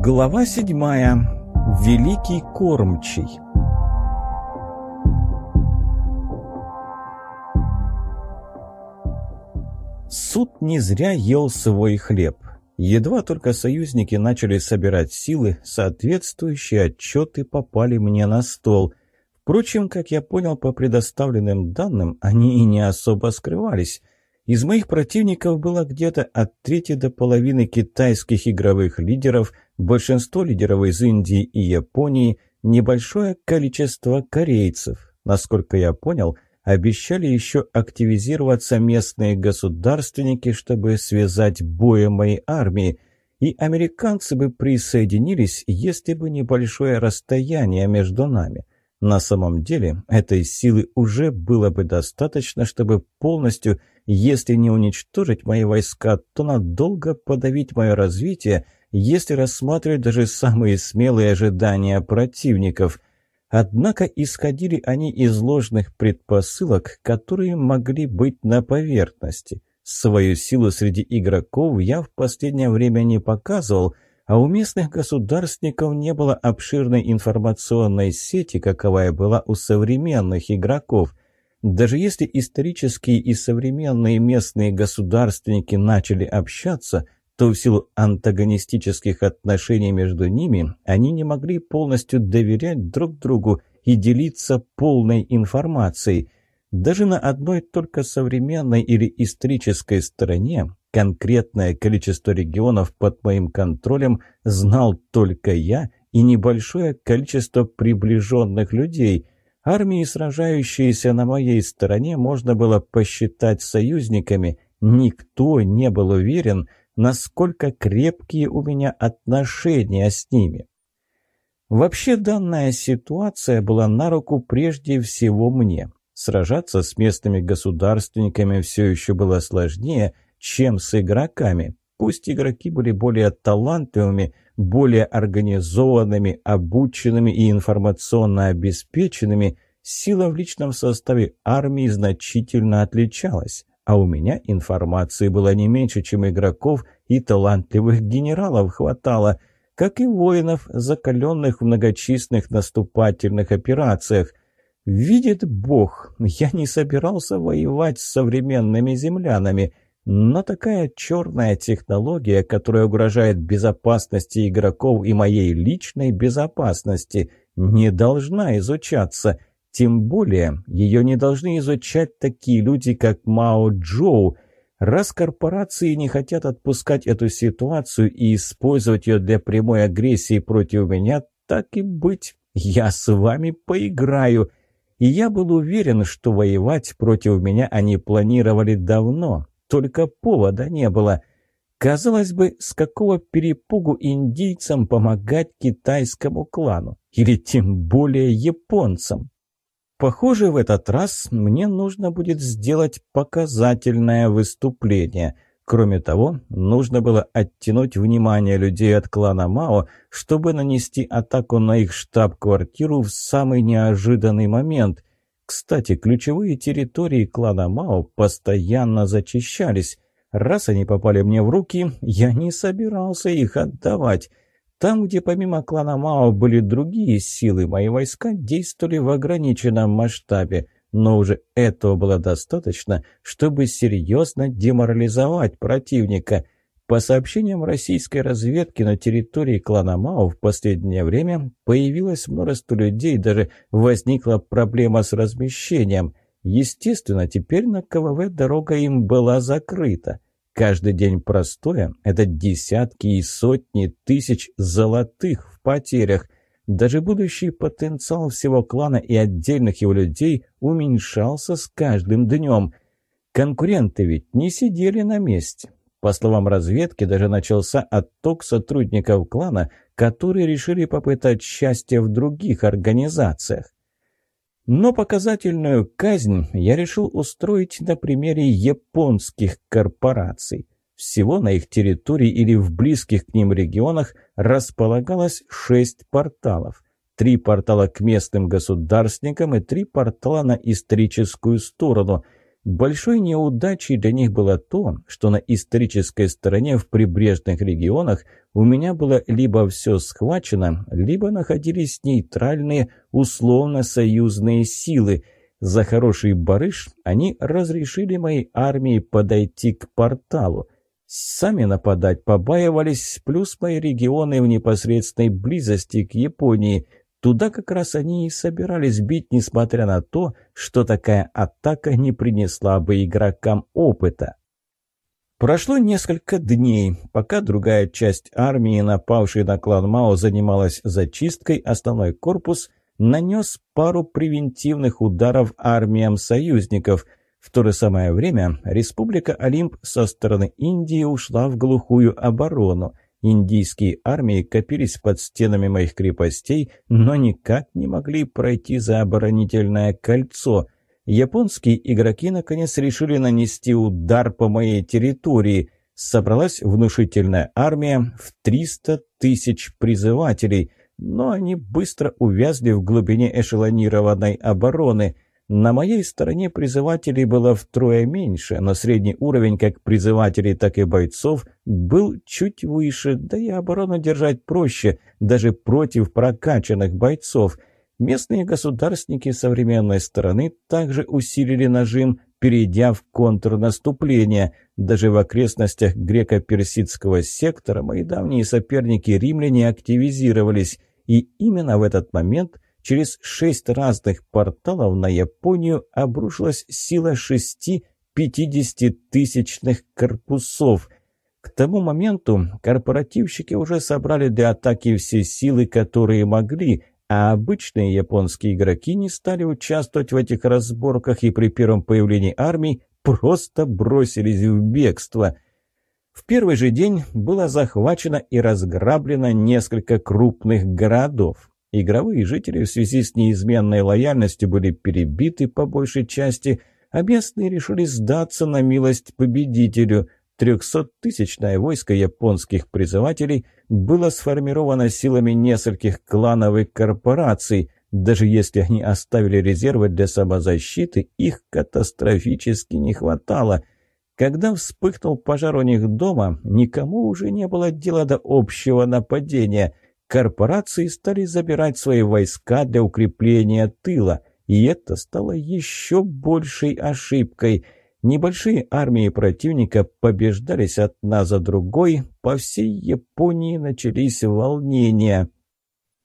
Глава седьмая. Великий кормчий. Суд не зря ел свой хлеб. Едва только союзники начали собирать силы, соответствующие отчеты попали мне на стол. Впрочем, как я понял по предоставленным данным, они и не особо скрывались. Из моих противников было где-то от трети до половины китайских игровых лидеров, большинство лидеров из Индии и Японии, небольшое количество корейцев. Насколько я понял – Обещали еще активизироваться местные государственники, чтобы связать боем моей армии, и американцы бы присоединились, если бы небольшое расстояние между нами. На самом деле, этой силы уже было бы достаточно, чтобы полностью, если не уничтожить мои войска, то надолго подавить мое развитие, если рассматривать даже самые смелые ожидания противников – Однако исходили они из ложных предпосылок, которые могли быть на поверхности. Свою силу среди игроков я в последнее время не показывал, а у местных государственников не было обширной информационной сети, каковая была у современных игроков. Даже если исторические и современные местные государственники начали общаться – то в силу антагонистических отношений между ними они не могли полностью доверять друг другу и делиться полной информацией. Даже на одной только современной или исторической стороне конкретное количество регионов под моим контролем знал только я и небольшое количество приближенных людей. Армии, сражающиеся на моей стороне, можно было посчитать союзниками. Никто не был уверен, насколько крепкие у меня отношения с ними. Вообще данная ситуация была на руку прежде всего мне. Сражаться с местными государственниками все еще было сложнее, чем с игроками. Пусть игроки были более талантливыми, более организованными, обученными и информационно обеспеченными, сила в личном составе армии значительно отличалась а у меня информации было не меньше, чем игроков и талантливых генералов хватало, как и воинов, закаленных в многочисленных наступательных операциях. Видит Бог, я не собирался воевать с современными землянами, но такая черная технология, которая угрожает безопасности игроков и моей личной безопасности, не должна изучаться – тем более, ее не должны изучать такие люди, как Мао Джоу. Раз корпорации не хотят отпускать эту ситуацию и использовать ее для прямой агрессии против меня, так и быть, я с вами поиграю. И я был уверен, что воевать против меня они планировали давно, только повода не было. Казалось бы, с какого перепугу индийцам помогать китайскому клану? Или тем более японцам? Похоже, в этот раз мне нужно будет сделать показательное выступление. Кроме того, нужно было оттянуть внимание людей от клана Мао, чтобы нанести атаку на их штаб-квартиру в самый неожиданный момент. Кстати, ключевые территории клана Мао постоянно зачищались. Раз они попали мне в руки, я не собирался их отдавать. Там, где помимо клана Мао были другие силы, мои войска действовали в ограниченном масштабе, но уже этого было достаточно, чтобы серьезно деморализовать противника. По сообщениям российской разведки, на территории клана Мао в последнее время появилось множество людей, даже возникла проблема с размещением. Естественно, теперь на КВВ дорога им была закрыта. Каждый день простое – это десятки и сотни тысяч золотых в потерях. Даже будущий потенциал всего клана и отдельных его людей уменьшался с каждым днем. Конкуренты ведь не сидели на месте. По словам разведки, даже начался отток сотрудников клана, которые решили попытать счастье в других организациях. Но показательную казнь я решил устроить на примере японских корпораций. Всего на их территории или в близких к ним регионах располагалось шесть порталов. Три портала к местным государственникам и три портала на историческую сторону. Большой неудачей для них было то, что на исторической стороне в прибрежных регионах у меня было либо все схвачено, либо находились нейтральные условно-союзные силы. За хороший барыш они разрешили моей армии подойти к порталу. Сами нападать побаивались, плюс мои регионы в непосредственной близости к Японии – Туда как раз они и собирались бить, несмотря на то, что такая атака не принесла бы игрокам опыта. Прошло несколько дней, пока другая часть армии, напавшей на клан Мао, занималась зачисткой, основной корпус нанес пару превентивных ударов армиям союзников. В то же самое время Республика Олимп со стороны Индии ушла в глухую оборону – Индийские армии копились под стенами моих крепостей, но никак не могли пройти за оборонительное кольцо. Японские игроки наконец решили нанести удар по моей территории. Собралась внушительная армия в 300 тысяч призывателей, но они быстро увязли в глубине эшелонированной обороны – на моей стороне призывателей было втрое меньше, но средний уровень как призывателей, так и бойцов был чуть выше, да и оборону держать проще, даже против прокачанных бойцов. Местные государственники современной стороны также усилили нажим, перейдя в контрнаступление. Даже в окрестностях греко-персидского сектора мои давние соперники римляне активизировались, и именно в этот момент – Через шесть разных порталов на Японию обрушилась сила шести пятидесятитысячных корпусов. К тому моменту корпоративщики уже собрали для атаки все силы, которые могли, а обычные японские игроки не стали участвовать в этих разборках и при первом появлении армии просто бросились в бегство. В первый же день было захвачено и разграблено несколько крупных городов. Игровые жители в связи с неизменной лояльностью были перебиты по большей части, а местные решили сдаться на милость победителю. Трехсоттысячное войско японских призывателей было сформировано силами нескольких кланов и корпораций. Даже если они оставили резервы для самозащиты, их катастрофически не хватало. Когда вспыхнул пожар у них дома, никому уже не было дела до общего нападения – корпорации стали забирать свои войска для укрепления тыла, и это стало еще большей ошибкой. Небольшие армии противника побеждались одна за другой, по всей Японии начались волнения.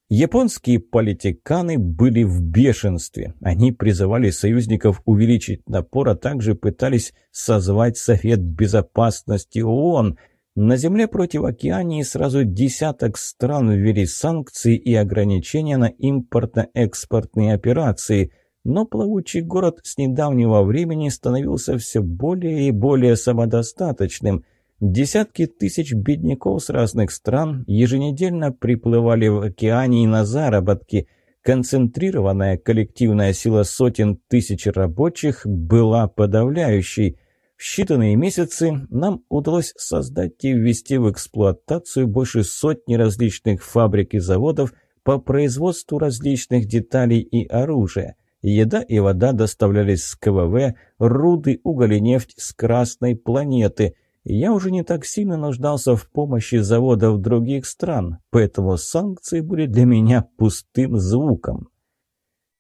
Японские политиканы были в бешенстве. Они призывали союзников увеличить напор, а также пытались созвать Совет Безопасности ООН – на земле против океании сразу десяток стран ввели санкции и ограничения на импортно-экспортные операции, но плавучий город с недавнего времени становился все более и более самодостаточным. Десятки тысяч бедняков с разных стран еженедельно приплывали в океании на заработки. Концентрированная коллективная сила сотен тысяч рабочих была подавляющей – в считанные месяцы нам удалось создать и ввести в эксплуатацию больше сотни различных фабрик и заводов по производству различных деталей и оружия. Еда и вода доставлялись с КВВ, руды, уголь и нефть с Красной планеты. Я уже не так сильно нуждался в помощи заводов других стран, поэтому санкции были для меня пустым звуком.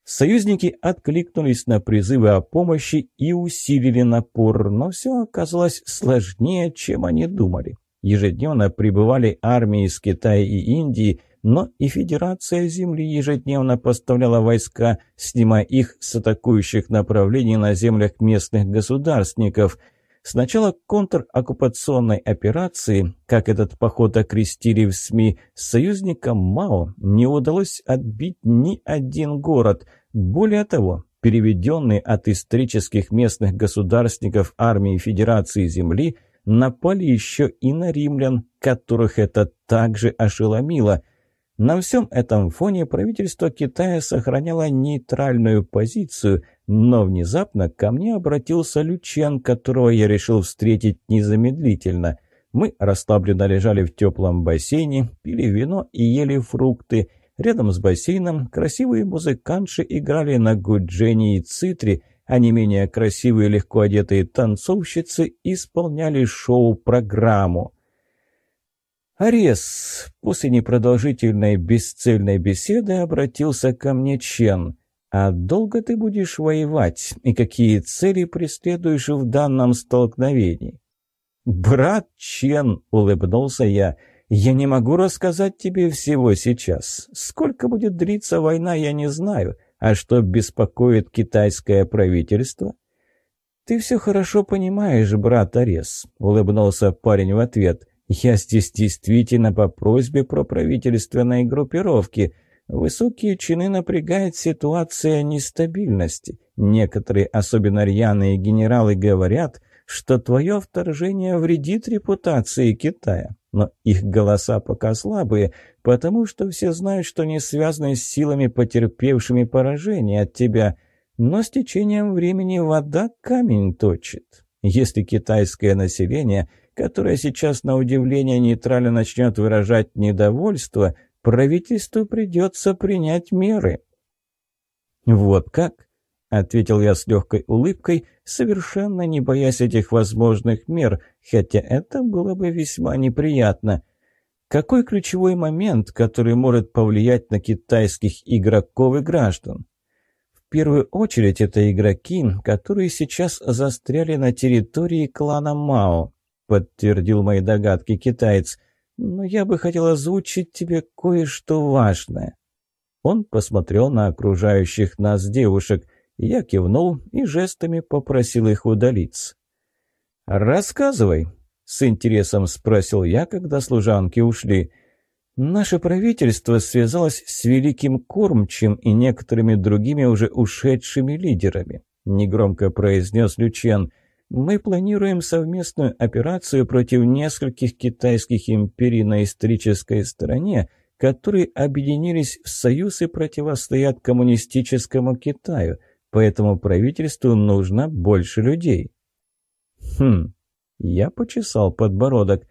Союзники откликнулись на призывы о помощи и усилили напор, но все оказалось сложнее, чем они думали. Ежедневно прибывали армии из Китая и Индии, но и Федерация Земли ежедневно поставляла войска, снимая их с атакующих направлений на землях местных государственников – с начала контр-оккупационной операции, как этот поход окрестили в СМИ, союзникам МАО не удалось отбить ни один город. Более того, переведенные от исторических местных государственников армии Федерации Земли напали еще и на римлян, которых это также ошеломило – на всем этом фоне правительство Китая сохраняло нейтральную позицию, но внезапно ко мне обратился Лючен, которого я решил встретить незамедлительно. Мы расслабленно лежали в теплом бассейне, пили вино и ели фрукты. Рядом с бассейном красивые музыкантши играли на гуджене и цитре, а не менее красивые легко одетые танцовщицы исполняли шоу-программу. «Арес!» — после непродолжительной бесцельной беседы обратился ко мне Чен. «А долго ты будешь воевать, и какие цели преследуешь в данном столкновении?» «Брат Чен!» — улыбнулся я — я не могу рассказать тебе всего сейчас. Сколько будет длиться война, я не знаю. А что беспокоит китайское правительство? Ты все хорошо понимаешь, брат Арес, улыбнулся парень в ответ. Я здесь действительно по просьбе про правительственной группировки. Высокие чины напрягает ситуация нестабильности. Некоторые, особенно рьяные генералы, говорят, что твое вторжение вредит репутации Китая но их голоса пока слабые, потому что все знают, что не связаны с силами, потерпевшими поражение от тебя. Но с течением времени вода камень точит. Если китайское население, которое сейчас на удивление нейтрально начнет выражать недовольство, правительству придется принять меры. Вот как? ответил я с легкой улыбкой, совершенно не боясь этих возможных мер, хотя это было бы весьма неприятно. Какой ключевой момент, который может повлиять на китайских игроков и граждан? В первую очередь это игроки, которые сейчас застряли на территории клана Мао, подтвердил мои догадки китаец. Но я бы хотел озвучить тебе кое-что важное. Он посмотрел на окружающих нас девушек. Я кивнул и жестами попросил их удалиться. «Рассказывай», — с интересом спросил я, когда служанки ушли. «Наше правительство связалось с Великим Кормчем и некоторыми другими уже ушедшими лидерами», — негромко произнес Лючен. «Мы планируем совместную операцию против нескольких китайских империй на исторической стороне, которые объединились в союз и противостоят коммунистическому Китаю» поэтому правительству нужно больше людей. Хм, я почесал подбородок.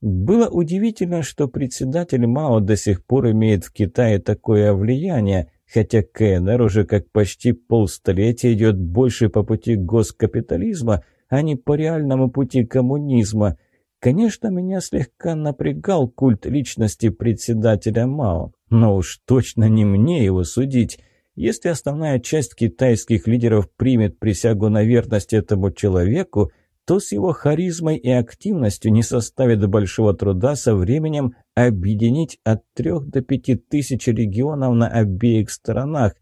Было удивительно, что председатель Мао до сих пор имеет в Китае такое влияние, хотя КНР уже как почти полстолетия идет больше по пути госкапитализма, а не по реальному пути коммунизма. Конечно, меня слегка напрягал культ личности председателя Мао, но уж точно не мне его судить. Если основная часть китайских лидеров примет присягу на верность этому человеку, то с его харизмой и активностью не составит большого труда со временем объединить от трех до пяти тысяч регионов на обеих сторонах,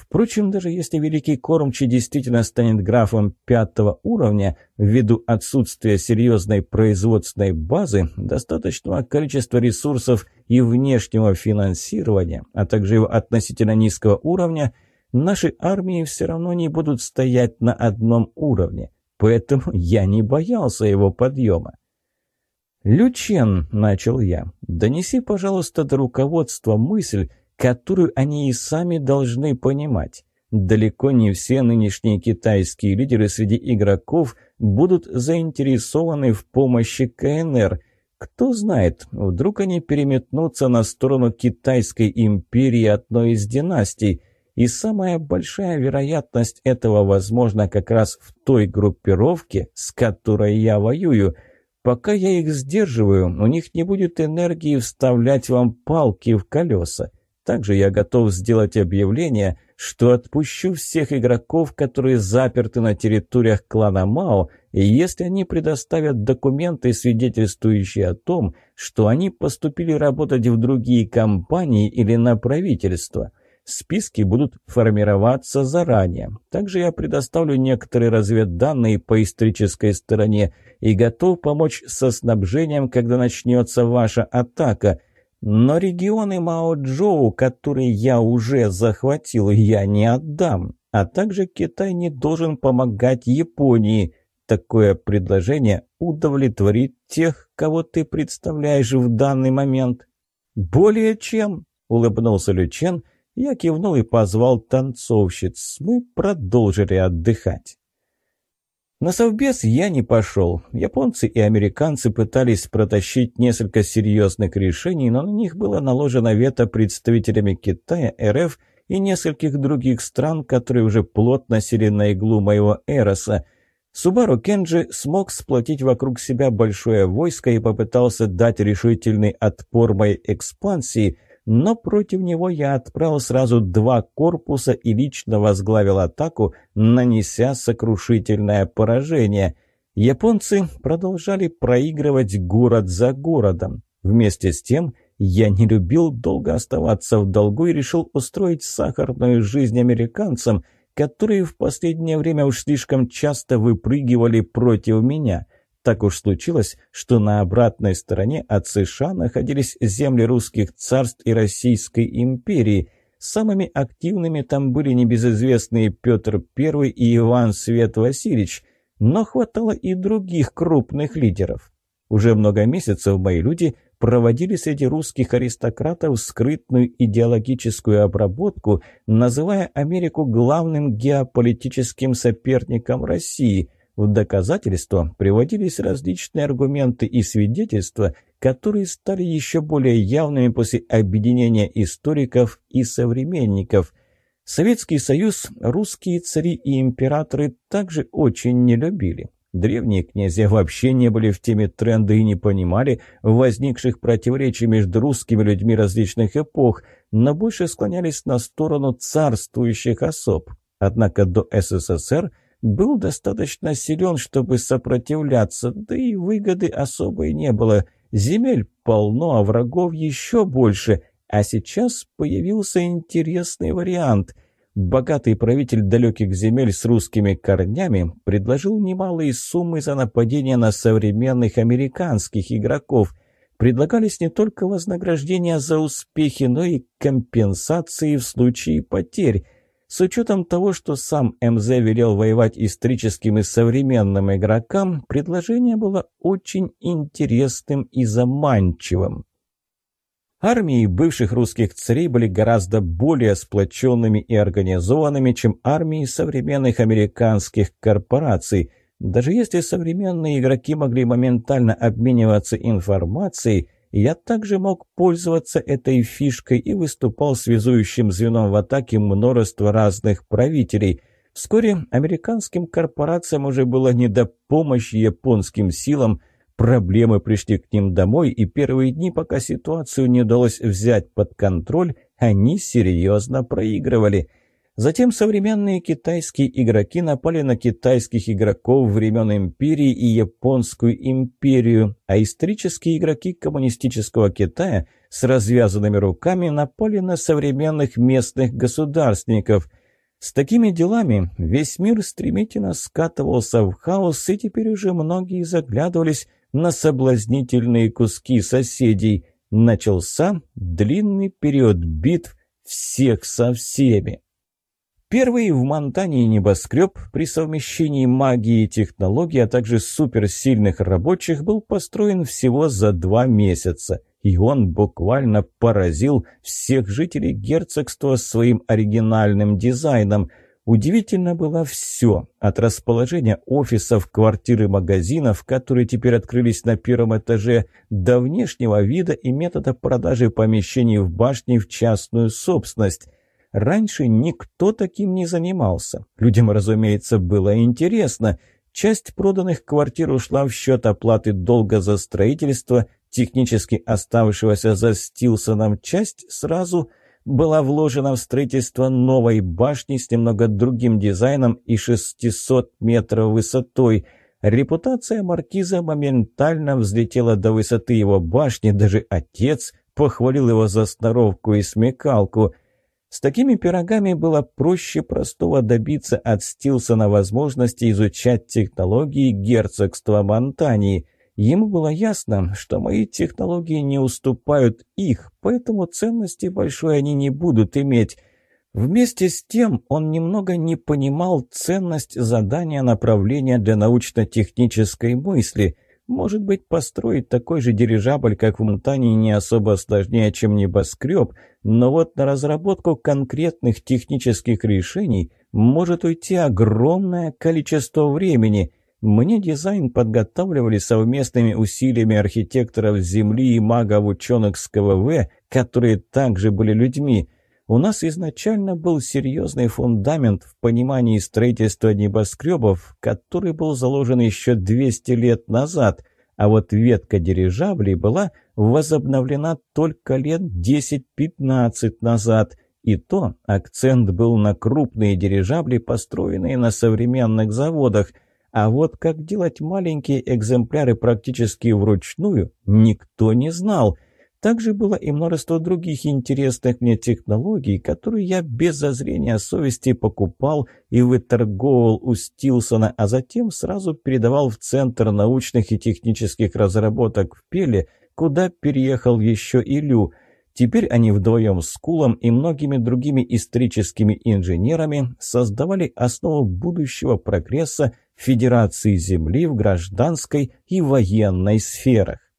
Впрочем, даже если Великий Кормчий действительно станет графом пятого уровня, ввиду отсутствия серьезной производственной базы, достаточного количества ресурсов и внешнего финансирования, а также его относительно низкого уровня, наши армии все равно не будут стоять на одном уровне. Поэтому я не боялся его подъема. «Лючен», — начал я, — «донеси, пожалуйста, до руководства мысль, которую они и сами должны понимать. Далеко не все нынешние китайские лидеры среди игроков будут заинтересованы в помощи КНР. Кто знает, вдруг они переметнутся на сторону Китайской империи одной из династий. И самая большая вероятность этого возможна как раз в той группировке, с которой я воюю. Пока я их сдерживаю, у них не будет энергии вставлять вам палки в колеса. Также я готов сделать объявление, что отпущу всех игроков, которые заперты на территориях клана Мао, если они предоставят документы, свидетельствующие о том, что они поступили работать в другие компании или на правительство. Списки будут формироваться заранее. Также я предоставлю некоторые разведданные по исторической стороне и готов помочь со снабжением, когда начнется ваша атака – но регионы Мао-Джоу, которые я уже захватил, я не отдам. А также Китай не должен помогать Японии. Такое предложение удовлетворит тех, кого ты представляешь в данный момент. «Более чем», — улыбнулся Лючен, я кивнул и позвал танцовщиц. Мы продолжили отдыхать. На совбез я не пошел. Японцы и американцы пытались протащить несколько серьезных решений, но на них было наложено вето представителями Китая, РФ и нескольких других стран, которые уже плотно сели на иглу моего Эроса. Субару Кенджи смог сплотить вокруг себя большое войско и попытался дать решительный отпор моей экспансии, но против него я отправил сразу два корпуса и лично возглавил атаку, нанеся сокрушительное поражение. Японцы продолжали проигрывать город за городом. Вместе с тем я не любил долго оставаться в долгу и решил устроить сахарную жизнь американцам, которые в последнее время уж слишком часто выпрыгивали против меня. Так уж случилось, что на обратной стороне от США находились земли русских царств и Российской империи. Самыми активными там были небезызвестные Петр I и Иван Свет Васильевич, но хватало и других крупных лидеров. Уже много месяцев мои люди – проводили среди русских аристократов скрытную идеологическую обработку, называя Америку главным геополитическим соперником России. В доказательство приводились различные аргументы и свидетельства, которые стали еще более явными после объединения историков и современников. Советский Союз русские цари и императоры также очень не любили. Древние князья вообще не были в теме тренда и не понимали возникших противоречий между русскими людьми различных эпох, но больше склонялись на сторону царствующих особ. Однако до СССР был достаточно силен, чтобы сопротивляться, да и выгоды особой не было. Земель полно, а врагов еще больше. А сейчас появился интересный вариант – богатый правитель далеких земель с русскими корнями предложил немалые суммы за нападение на современных американских игроков. Предлагались не только вознаграждения за успехи, но и компенсации в случае потерь. С учетом того, что сам МЗ велел воевать историческим и современным игрокам, предложение было очень интересным и заманчивым. Армии бывших русских царей были гораздо более сплоченными и организованными, чем армии современных американских корпораций. Даже если современные игроки могли моментально обмениваться информацией, я также мог пользоваться этой фишкой и выступал связующим звеном в атаке множества разных правителей. Вскоре американским корпорациям уже было не до помощи японским силам – Проблемы пришли к ним домой, и первые дни, пока ситуацию не удалось взять под контроль, они серьезно проигрывали. Затем современные китайские игроки напали на китайских игроков времен империи и японскую империю, а исторические игроки коммунистического Китая с развязанными руками напали на современных местных государственников – с такими делами весь мир стремительно скатывался в хаос, и теперь уже многие заглядывались на соблазнительные куски соседей. Начался длинный период битв всех со всеми. Первый в Монтане небоскреб при совмещении магии и технологий, а также суперсильных рабочих был построен всего за два месяца, и он буквально поразил всех жителей герцогства своим оригинальным дизайном – Удивительно было все, от расположения офисов, квартир и магазинов, которые теперь открылись на первом этаже, до внешнего вида и метода продажи помещений в башне в частную собственность. Раньше никто таким не занимался. Людям, разумеется, было интересно. Часть проданных квартир ушла в счет оплаты долга за строительство, технически оставшегося за Стилсоном часть сразу – была вложена в строительство новой башни с немного другим дизайном и 600 метров высотой. Репутация маркиза моментально взлетела до высоты его башни, даже отец похвалил его за сноровку и смекалку. С такими пирогами было проще простого добиться от Стилсона возможности изучать технологии герцогства Монтании – Ему было ясно, что мои технологии не уступают их, поэтому ценности большой они не будут иметь. Вместе с тем он немного не понимал ценность задания направления для научно-технической мысли. Может быть, построить такой же дирижабль, как в Монтане, не особо сложнее, чем небоскреб, но вот на разработку конкретных технических решений может уйти огромное количество времени – мне дизайн подготавливали совместными усилиями архитекторов Земли и магов-ученых с КВВ, которые также были людьми. У нас изначально был серьезный фундамент в понимании строительства небоскребов, который был заложен еще 200 лет назад, а вот ветка дирижаблей была возобновлена только лет 10-15 назад, и то акцент был на крупные дирижабли, построенные на современных заводах, а вот как делать маленькие экземпляры практически вручную, никто не знал – также было и множество других интересных мне технологий, которые я без зазрения совести покупал и выторговывал у Стилсона, а затем сразу передавал в Центр научных и технических разработок в Пеле, куда переехал еще и Лю. Теперь они вдвоем с Кулом и многими другими историческими инженерами создавали основу будущего прогресса Федерации Земли в гражданской и военной сферах.